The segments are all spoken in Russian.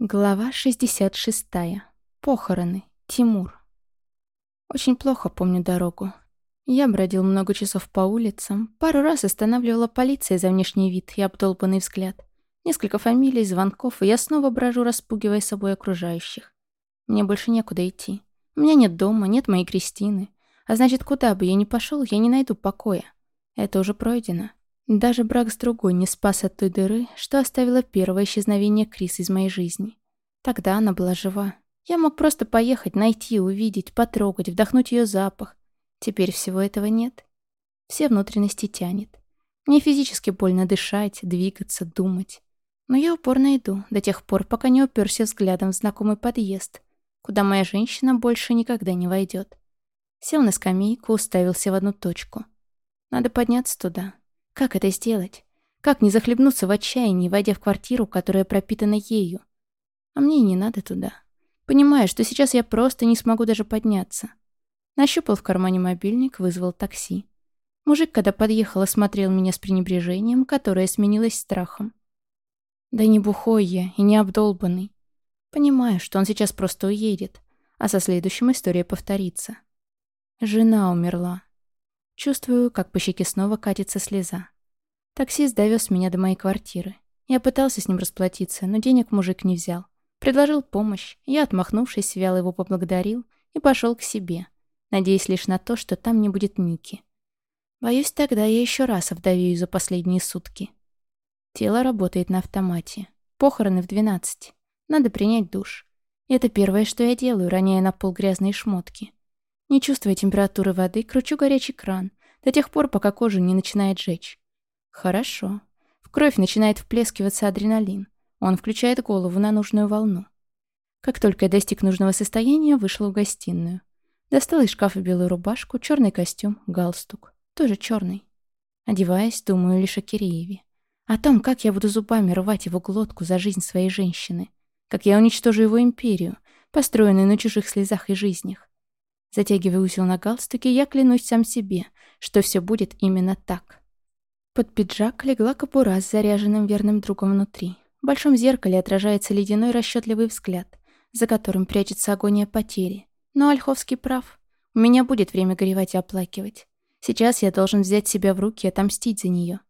Глава 66. Похороны. Тимур. Очень плохо помню дорогу. Я бродил много часов по улицам, пару раз останавливала полиция за внешний вид и обдолбанный взгляд. Несколько фамилий, звонков, и я снова брожу, распугивая собой окружающих. Мне больше некуда идти. У меня нет дома, нет моей Кристины. А значит, куда бы я ни пошел, я не найду покоя. Это уже пройдено. Даже брак с другой не спас от той дыры, что оставило первое исчезновение Крис из моей жизни. Тогда она была жива. Я мог просто поехать, найти, увидеть, потрогать, вдохнуть ее запах. Теперь всего этого нет. Все внутренности тянет. Мне физически больно дышать, двигаться, думать. Но я упорно иду, до тех пор, пока не уперся взглядом в знакомый подъезд, куда моя женщина больше никогда не войдет. Сел на скамейку, уставился в одну точку. Надо подняться туда, как это сделать? Как не захлебнуться в отчаянии, войдя в квартиру, которая пропитана ею? А мне и не надо туда. Понимаю, что сейчас я просто не смогу даже подняться. Нащупал в кармане мобильник, вызвал такси. Мужик, когда подъехал, осмотрел меня с пренебрежением, которое сменилось страхом. Да не бухой я и не обдолбанный. Понимаю, что он сейчас просто уедет, а со следующим история повторится. Жена умерла. Чувствую, как по щеке снова катится слеза. Таксист довез меня до моей квартиры. Я пытался с ним расплатиться, но денег мужик не взял. Предложил помощь. Я, отмахнувшись, вяло его поблагодарил и пошел к себе, надеясь лишь на то, что там не будет Ники. Боюсь, тогда я еще раз овдовею за последние сутки. Тело работает на автомате. Похороны в 12. Надо принять душ. Это первое, что я делаю, роняя на пол грязные шмотки. Не чувствуя температуры воды, кручу горячий кран, до тех пор, пока кожу не начинает жечь. Хорошо. В кровь начинает вплескиваться адреналин. Он включает голову на нужную волну. Как только я достиг нужного состояния, вышла в гостиную. Достала из шкафа белую рубашку, черный костюм, галстук. Тоже черный. Одеваясь, думаю лишь о Кирееве. О том, как я буду зубами рвать его глотку за жизнь своей женщины. Как я уничтожу его империю, построенную на чужих слезах и жизнях. Затягивая узел на галстуке, я клянусь сам себе, что все будет именно так. Под пиджак легла капура с заряженным верным другом внутри. В большом зеркале отражается ледяной расчетливый взгляд, за которым прячется агония потери. Но Ольховский прав. У меня будет время горевать и оплакивать. Сейчас я должен взять себя в руки и отомстить за нее.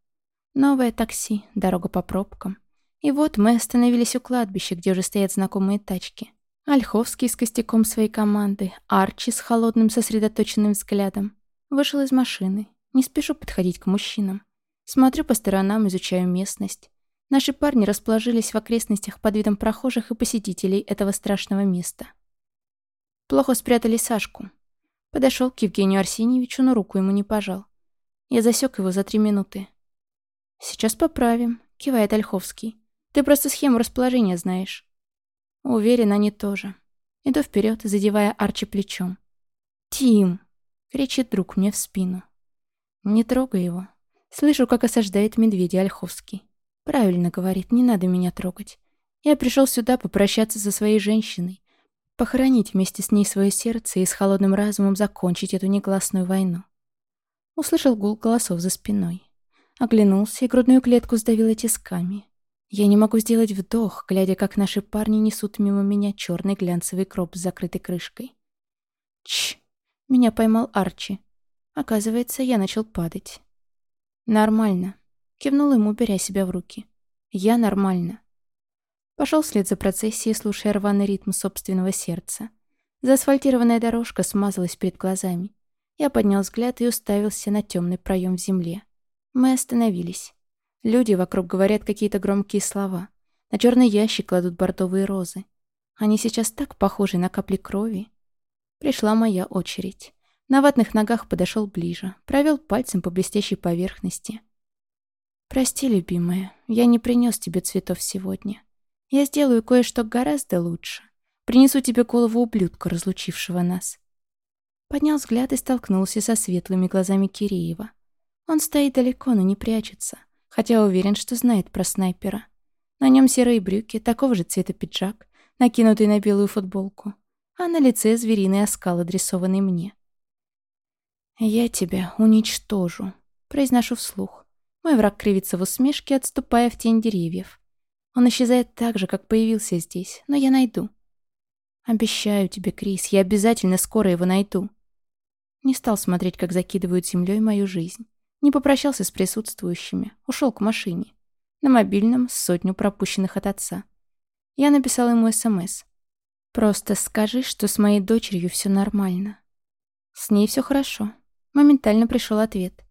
Новое такси, дорога по пробкам. И вот мы остановились у кладбища, где уже стоят знакомые тачки. Ольховский с костяком своей команды, Арчи с холодным сосредоточенным взглядом. Вышел из машины. Не спешу подходить к мужчинам. Смотрю по сторонам, изучаю местность. Наши парни расположились в окрестностях под видом прохожих и посетителей этого страшного места. Плохо спрятали Сашку. Подошел к Евгению Арсеньевичу, но руку ему не пожал. Я засек его за три минуты. «Сейчас поправим», — кивает Ольховский. «Ты просто схему расположения знаешь». Уверен, они тоже. Иду вперед, задевая Арчи плечом. «Тим!» — кричит друг мне в спину. Не трогай его. Слышу, как осаждает медведя Ольховский. Правильно говорит, не надо меня трогать. Я пришел сюда попрощаться со своей женщиной, похоронить вместе с ней свое сердце и с холодным разумом закончить эту негласную войну. Услышал гул голосов за спиной. Оглянулся и грудную клетку сдавило тисками. Я не могу сделать вдох, глядя, как наши парни несут мимо меня черный глянцевый кроп с закрытой крышкой. Чш! Меня поймал Арчи. Оказывается, я начал падать. Нормально. Кивнул ему, беря себя в руки. Я нормально. Пошел вслед за процессией, слушая рваный ритм собственного сердца. Заасфальтированная дорожка смазалась перед глазами. Я поднял взгляд и уставился на темный проем в земле. Мы остановились. Люди вокруг говорят какие-то громкие слова. На черный ящик кладут бордовые розы. Они сейчас так похожи на капли крови. Пришла моя очередь. На ватных ногах подошел ближе, провел пальцем по блестящей поверхности. «Прости, любимая, я не принес тебе цветов сегодня. Я сделаю кое-что гораздо лучше. Принесу тебе голову ублюдка, разлучившего нас». Поднял взгляд и столкнулся со светлыми глазами Киреева. Он стоит далеко, но не прячется хотя уверен, что знает про снайпера. На нем серые брюки, такого же цвета пиджак, накинутый на белую футболку, а на лице звериный оскал, адресованный мне. «Я тебя уничтожу», — произношу вслух. Мой враг кривится в усмешке, отступая в тень деревьев. Он исчезает так же, как появился здесь, но я найду. Обещаю тебе, Крис, я обязательно скоро его найду. Не стал смотреть, как закидывают землей мою жизнь. Не попрощался с присутствующими, ушел к машине. На мобильном сотню пропущенных от отца. Я написал ему СМС. «Просто скажи, что с моей дочерью все нормально». «С ней все хорошо». Моментально пришел ответ.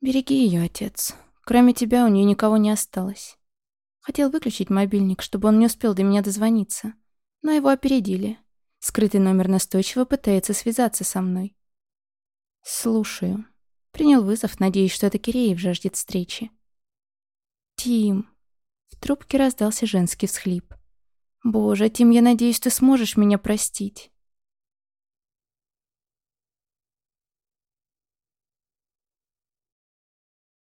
«Береги ее, отец. Кроме тебя у нее никого не осталось». Хотел выключить мобильник, чтобы он не успел до меня дозвониться. Но его опередили. Скрытый номер настойчиво пытается связаться со мной. «Слушаю». Принял вызов, надеясь, что это Киреев жаждет встречи. «Тим!» В трубке раздался женский всхлип. «Боже, Тим, я надеюсь, ты сможешь меня простить».